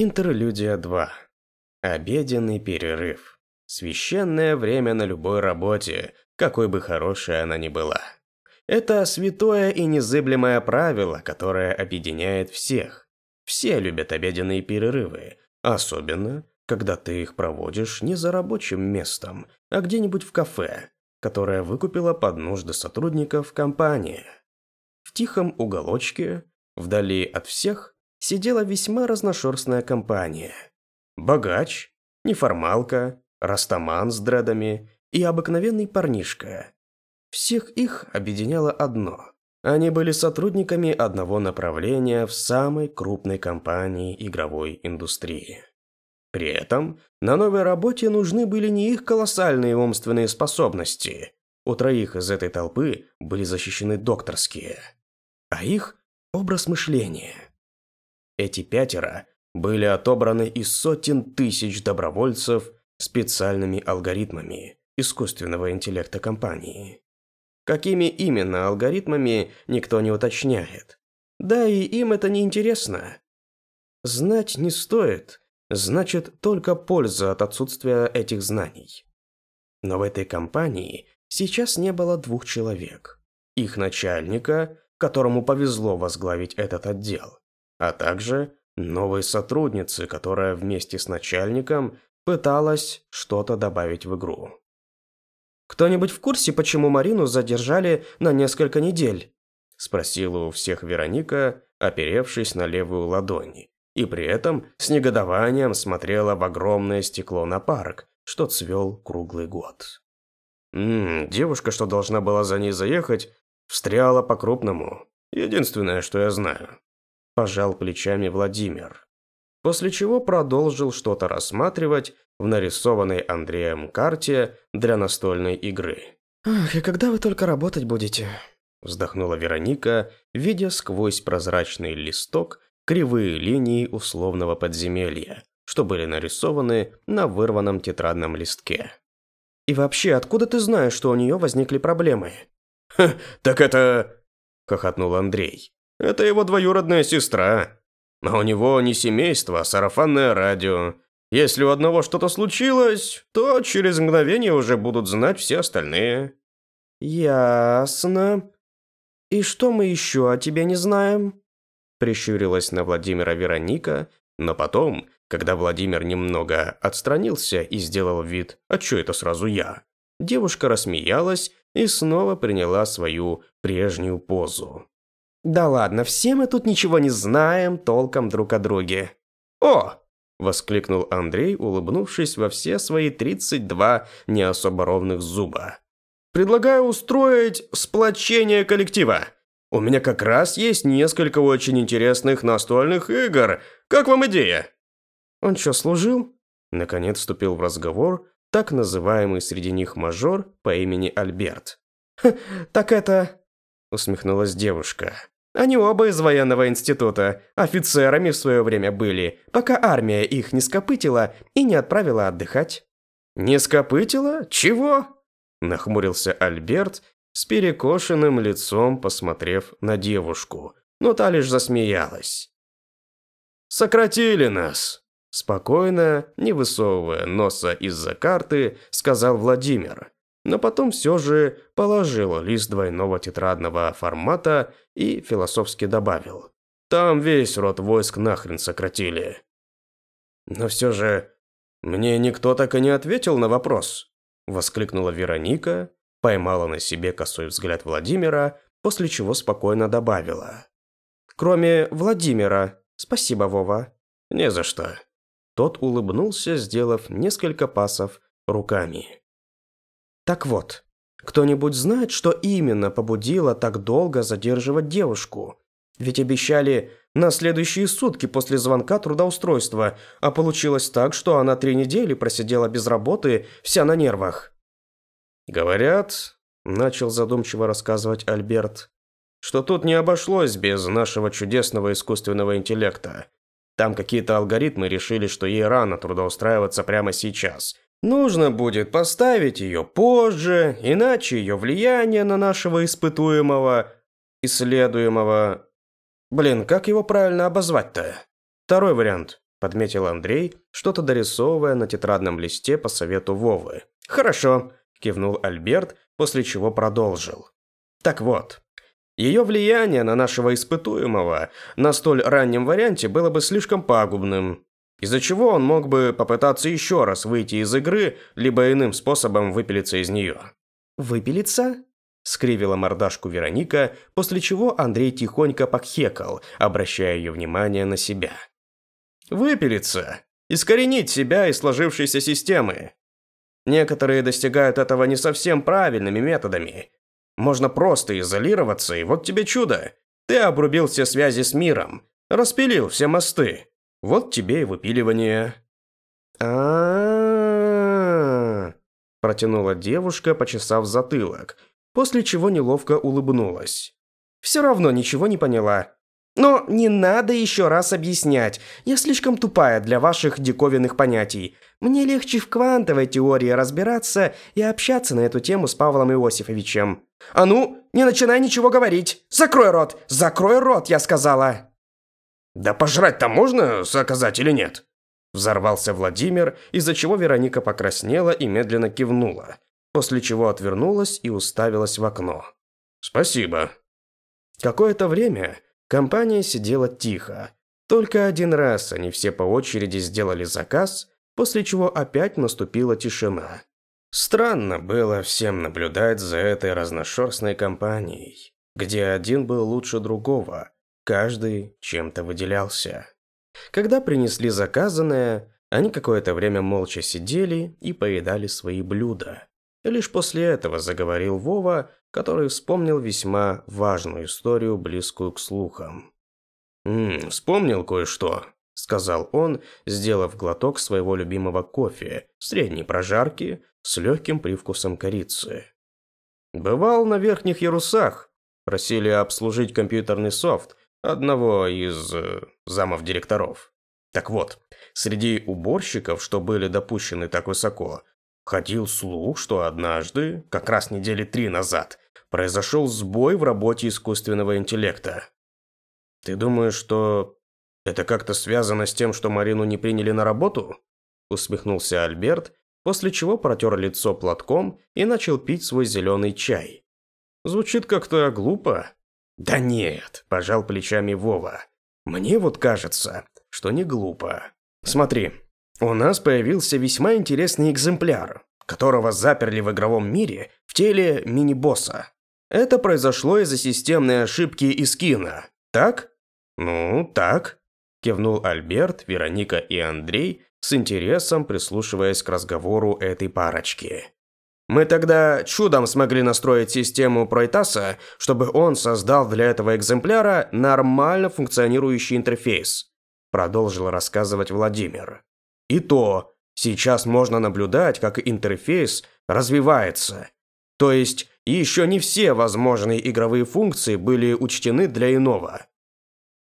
Интерлюдия 2. Обеденный перерыв. Священное время на любой работе, какой бы хорошей она ни была. Это святое и незыблемое правило, которое объединяет всех. Все любят обеденные перерывы, особенно, когда ты их проводишь не за рабочим местом, а где-нибудь в кафе, которое выкупила под нужды сотрудников компания. В тихом уголочке, вдали от всех, сидела весьма разношерстная компания. Богач, неформалка, растаман с дредами и обыкновенный парнишка. Всех их объединяло одно. Они были сотрудниками одного направления в самой крупной компании игровой индустрии. При этом на новой работе нужны были не их колоссальные умственные способности. У троих из этой толпы были защищены докторские, а их образ мышления – эти пятеро были отобраны из сотен тысяч добровольцев специальными алгоритмами искусственного интеллекта компании. Какими именно алгоритмами, никто не уточняет. Да и им это не интересно. Знать не стоит, значит только польза от отсутствия этих знаний. Но в этой компании сейчас не было двух человек. Их начальника, которому повезло возглавить этот отдел, а также новой сотрудницы, которая вместе с начальником пыталась что-то добавить в игру. «Кто-нибудь в курсе, почему Марину задержали на несколько недель?» – спросила у всех Вероника, оперевшись на левую ладонь, и при этом с негодованием смотрела в огромное стекло на парк, что цвел круглый год. Ммм, девушка, что должна была за ней заехать, встряла по-крупному. Единственное, что я знаю пожал плечами Владимир. После чего продолжил что-то рассматривать в нарисованной Андреем карте для настольной игры. «Ах, и когда вы только работать будете?» Вздохнула Вероника, видя сквозь прозрачный листок кривые линии условного подземелья, что были нарисованы на вырванном тетрадном листке. «И вообще, откуда ты знаешь, что у нее возникли проблемы?» «Ха, так это...» – хохотнул Андрей. Это его двоюродная сестра. А у него не семейство, а сарафанное радио. Если у одного что-то случилось, то через мгновение уже будут знать все остальные. Ясно. И что мы еще о тебе не знаем? Прищурилась на Владимира Вероника, но потом, когда Владимир немного отстранился и сделал вид «А что это сразу я?», девушка рассмеялась и снова приняла свою прежнюю позу. Да ладно, все мы тут ничего не знаем толком друг о друге. О! воскликнул Андрей, улыбнувшись во все свои 32 не особо ровных зуба. Предлагаю устроить сплочение коллектива. У меня как раз есть несколько очень интересных настольных игр. Как вам идея? Он что, служил? Наконец вступил в разговор так называемый среди них мажор по имени Альберт. «Так это...» – усмехнулась девушка. «Они оба из военного института, офицерами в свое время были, пока армия их не скопытила и не отправила отдыхать». «Не скопытила? Чего?» – нахмурился Альберт, с перекошенным лицом посмотрев на девушку, но та лишь засмеялась. «Сократили нас!» Спокойно, не высовывая носа из-за карты, сказал Владимир но потом все же положил лист двойного тетрадного формата и философски добавил. Там весь род войск нахрен сократили. Но все же мне никто так и не ответил на вопрос, воскликнула Вероника, поймала на себе косой взгляд Владимира, после чего спокойно добавила: Кроме Владимира. Спасибо, Вова. Не за что. Тот улыбнулся, сделав несколько пасов руками. Так вот, кто-нибудь знает, что именно побудило так долго задерживать девушку? Ведь обещали на следующие сутки после звонка трудоустройства, а получилось так, что она три недели просидела без работы, вся на нервах. «Говорят», – начал задумчиво рассказывать Альберт, «что тут не обошлось без нашего чудесного искусственного интеллекта. Там какие-то алгоритмы решили, что ей рано трудоустраиваться прямо сейчас – Нужно будет поставить ее позже, иначе ее влияние на нашего испытуемого, исследуемого... Блин, как его правильно обозвать-то? Второй вариант. подметил Андрей, что-то дорисовывая на тетрадном листе по совету Вовы. «Хорошо», – кивнул Альберт, после чего продолжил. «Так вот, ее влияние на нашего испытуемого на столь раннем варианте было бы слишком пагубным, из-за чего он мог бы попытаться еще раз выйти из игры, либо иным способом выпилиться из нее. «Выпилиться?» – скривила мордашку Вероника, после чего Андрей тихонько покхекал, обращая ее внимание на себя. «Выпилиться! Искоренить себя из сложившейся системы! Некоторые достигают этого не совсем правильными методами, можно просто изолироваться, и вот тебе чудо. Ты обрубил все связи с миром, распилил все мосты. Вот тебе и выпиливание. а протянула девушка, почесав затылок, после чего неловко улыбнулась. «Все равно ничего не поняла. Но не надо еще раз объяснять. Я слишком тупая для ваших диковинных понятий. Мне легче в квантовой теории разбираться и общаться на эту тему с Павлом Иосифовичем. А ну, не начинай ничего говорить. Закрой рот. Закрой рот, я сказала. Да пожрать-то можно заказать или нет? Взорвался Владимир, из-за чего Вероника покраснела и медленно кивнула, после чего отвернулась и уставилась в окно. Спасибо. Какое-то время Компания сидела тихо. Только один раз они все по очереди сделали заказ, после чего опять наступила тишина. Странно было всем наблюдать за этой разношерстной компанией, где один был лучше другого, каждый чем-то выделялся. Когда принесли заказанное, они какое-то время молча сидели и поедали свои блюда. Лишь после этого заговорил Вова, который вспомнил весьма важную историю, близкую к слухам. «Ммм, вспомнил кое-что», – сказал он, сделав глоток своего любимого кофе, средней прожарки, с легким привкусом корицы. «Бывал на верхних ярусах. Просили обслужить компьютерный софт одного из э, замов директоров. Так вот, среди уборщиков, что были допущены так высоко, Ходил слух, что однажды, как раз недели три назад, произошел сбой в работе искусственного интеллекта. Ты думаешь, что это как-то связано с тем, что Марину не приняли на работу? Усмехнулся Альберт, после чего протер лицо платком и начал пить свой зеленый чай. Звучит как-то глупо. Да нет, пожал плечами Вова. Мне вот кажется, что не глупо. Смотри, у нас появился весьма интересный экземпляр, которого заперли в игровом мире в теле мини-босса. Это произошло из-за системной ошибки из кино. Так? Ну, так. Кивнул Альберт, Вероника и Андрей, с интересом прислушиваясь к разговору этой парочки. Мы тогда чудом смогли настроить систему Пройтаса, чтобы он создал для этого экземпляра нормально функционирующий интерфейс, продолжил рассказывать Владимир. И то, сейчас можно наблюдать, как интерфейс развивается. То есть, еще не все возможные игровые функции были учтены для иного.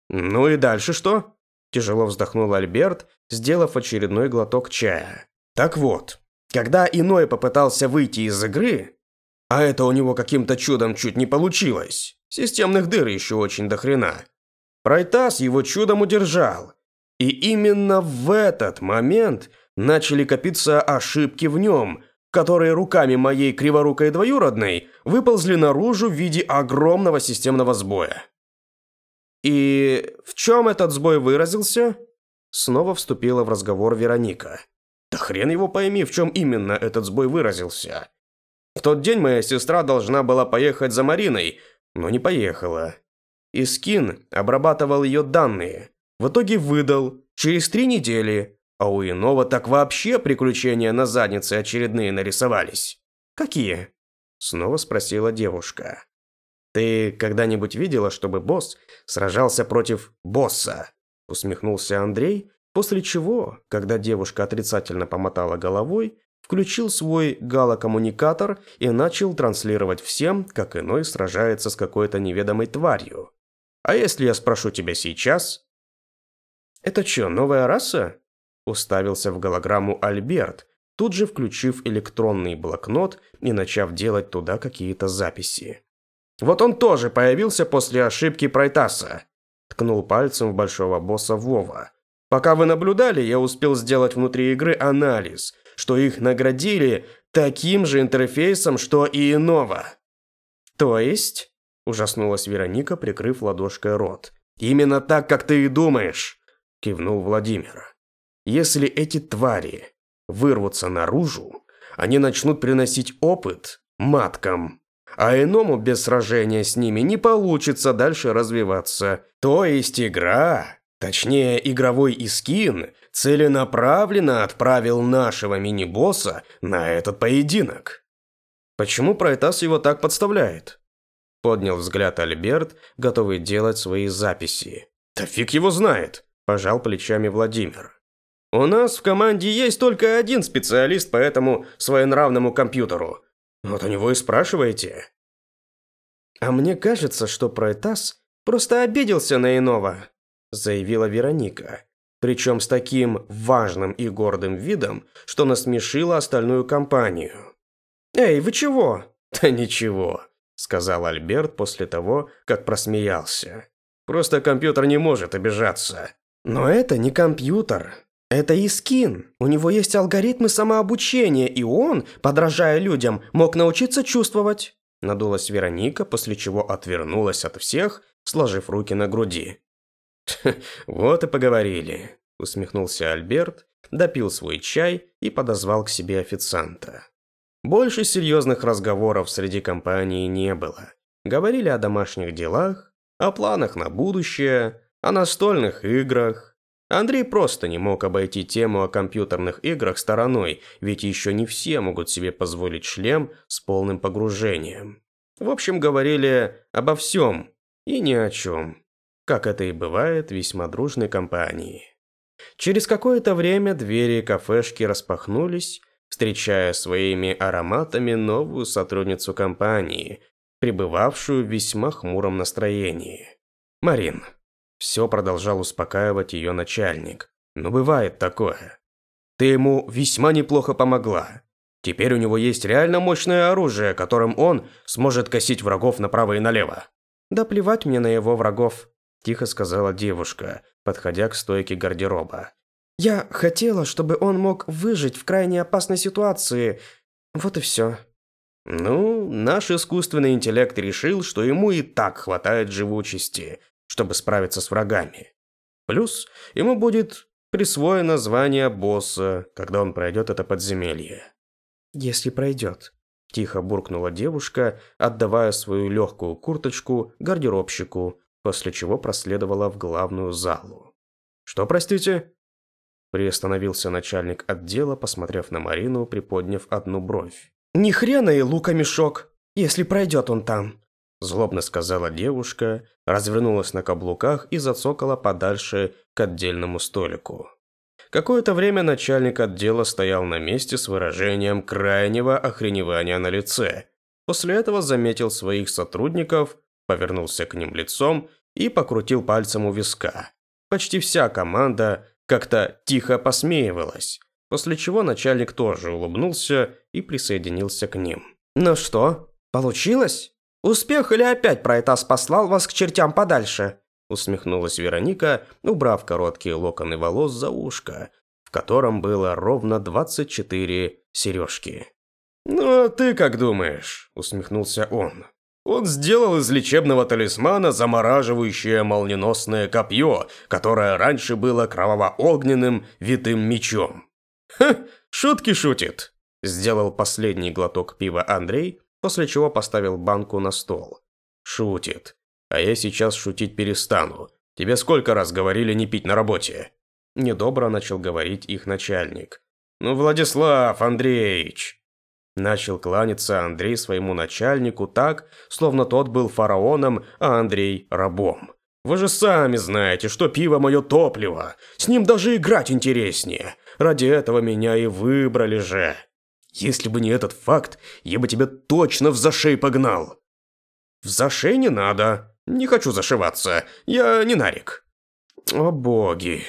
Ну и дальше что? Тяжело вздохнул Альберт, сделав очередной глоток чая. Так вот, когда иной попытался выйти из игры, а это у него каким-то чудом чуть не получилось, системных дыр еще очень дохрена, Прайтас его чудом удержал, и именно в этот момент начали копиться ошибки в нем, которые руками моей криворукой двоюродной выползли наружу в виде огромного системного сбоя. «И в чем этот сбой выразился?» Снова вступила в разговор Вероника. «Да хрен его пойми, в чем именно этот сбой выразился. В тот день моя сестра должна была поехать за Мариной, но не поехала. Искин обрабатывал ее данные, в итоге выдал через три недели, а у иного так вообще приключения на заднице очередные нарисовались. Какие? Снова спросила девушка. Ты когда-нибудь видела, чтобы босс сражался против босса? Усмехнулся Андрей, после чего, когда девушка отрицательно помотала головой, включил свой галокоммуникатор и начал транслировать всем, как иной сражается с какой-то неведомой тварью. А если я спрошу тебя сейчас, «Это что, новая раса?» Уставился в голограмму Альберт, тут же включив электронный блокнот и начав делать туда какие-то записи. «Вот он тоже появился после ошибки Прайтаса», ткнул пальцем в большого босса Вова. Пока вы наблюдали, я успел сделать внутри игры анализ, что их наградили таким же интерфейсом, что и иного. То есть? Ужаснулась Вероника, прикрыв ладошкой рот. Именно так, как ты и думаешь, кивнул Владимир. Если эти твари вырвутся наружу, они начнут приносить опыт маткам. А иному без сражения с ними не получится дальше развиваться. То есть игра, точнее игровой искин, целенаправленно отправил нашего мини-босса на этот поединок. Почему Проэтас его так подставляет? Поднял взгляд Альберт, готовый делать свои записи. Да фиг его знает, пожал плечами Владимир. У нас в команде есть только один специалист по этому своенравному компьютеру. Вот у него и спрашиваете. А мне кажется, что Проэтас просто обиделся на иного, заявила Вероника. Причем с таким важным и гордым видом, что насмешила остальную компанию. «Эй, вы чего?» «Да ничего», – сказал Альберт после того, как просмеялся. «Просто компьютер не может обижаться». «Но это не компьютер. Это Искин. У него есть алгоритмы самообучения, и он, подражая людям, мог научиться чувствовать. Надулась Вероника, после чего отвернулась от всех, сложив руки на груди. «Вот и поговорили», – усмехнулся Альберт, допил свой чай и подозвал к себе официанта. Больше серьезных разговоров среди компании не было. Говорили о домашних делах, о планах на будущее, о настольных играх, Андрей просто не мог обойти тему о компьютерных играх стороной, ведь еще не все могут себе позволить шлем с полным погружением. В общем, говорили обо всем и ни о чем, как это и бывает весьма дружной компании. Через какое-то время двери кафешки распахнулись, встречая своими ароматами новую сотрудницу компании, пребывавшую в весьма хмуром настроении. Марин. Все продолжал успокаивать ее начальник. Но бывает такое. Ты ему весьма неплохо помогла. Теперь у него есть реально мощное оружие, которым он сможет косить врагов направо и налево. Да плевать мне на его врагов, тихо сказала девушка, подходя к стойке гардероба. Я хотела, чтобы он мог выжить в крайне опасной ситуации. Вот и все. Ну, наш искусственный интеллект решил, что ему и так хватает живучести, чтобы справиться с врагами. Плюс ему будет присвоено звание босса, когда он пройдет это подземелье. «Если пройдет», – тихо буркнула девушка, отдавая свою легкую курточку гардеробщику, после чего проследовала в главную залу. «Что, простите?» Приостановился начальник отдела, посмотрев на Марину, приподняв одну бровь. «Ни хрена и лука мешок, если пройдет он там. Злобно сказала девушка, развернулась на каблуках и зацокала подальше к отдельному столику. Какое-то время начальник отдела стоял на месте с выражением крайнего охреневания на лице. После этого заметил своих сотрудников, повернулся к ним лицом и покрутил пальцем у виска. Почти вся команда как-то тихо посмеивалась, после чего начальник тоже улыбнулся и присоединился к ним. «Ну что, получилось?» «Успех или опять Проэтас послал вас к чертям подальше?» Усмехнулась Вероника, убрав короткие локоны волос за ушко, в котором было ровно 24 сережки. «Ну а ты как думаешь?» – усмехнулся он. Он сделал из лечебного талисмана замораживающее молниеносное копье, которое раньше было кроваво-огненным витым мечом. «Ха, шутки шутит!» Сделал последний глоток пива Андрей, после чего поставил банку на стол. «Шутит. А я сейчас шутить перестану. Тебе сколько раз говорили не пить на работе?» Недобро начал говорить их начальник. «Ну, Владислав Андреевич!» Начал кланяться Андрей своему начальнику так, словно тот был фараоном, а Андрей – рабом. «Вы же сами знаете, что пиво – мое топливо. С ним даже играть интереснее. Ради этого меня и выбрали же». Если бы не этот факт, я бы тебя точно в зашей погнал. В зашей не надо. Не хочу зашиваться. Я не нарик. О боги.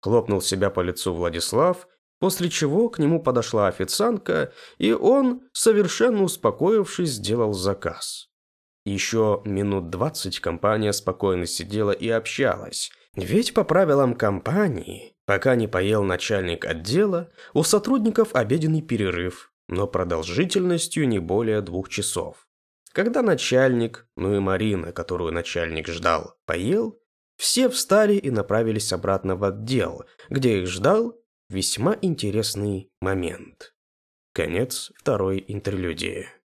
Хлопнул себя по лицу Владислав, после чего к нему подошла официантка, и он, совершенно успокоившись, сделал заказ. Еще минут двадцать компания спокойно сидела и общалась, Ведь по правилам компании, пока не поел начальник отдела, у сотрудников обеденный перерыв, но продолжительностью не более двух часов. Когда начальник, ну и Марина, которую начальник ждал, поел, все встали и направились обратно в отдел, где их ждал весьма интересный момент. Конец второй интерлюдии.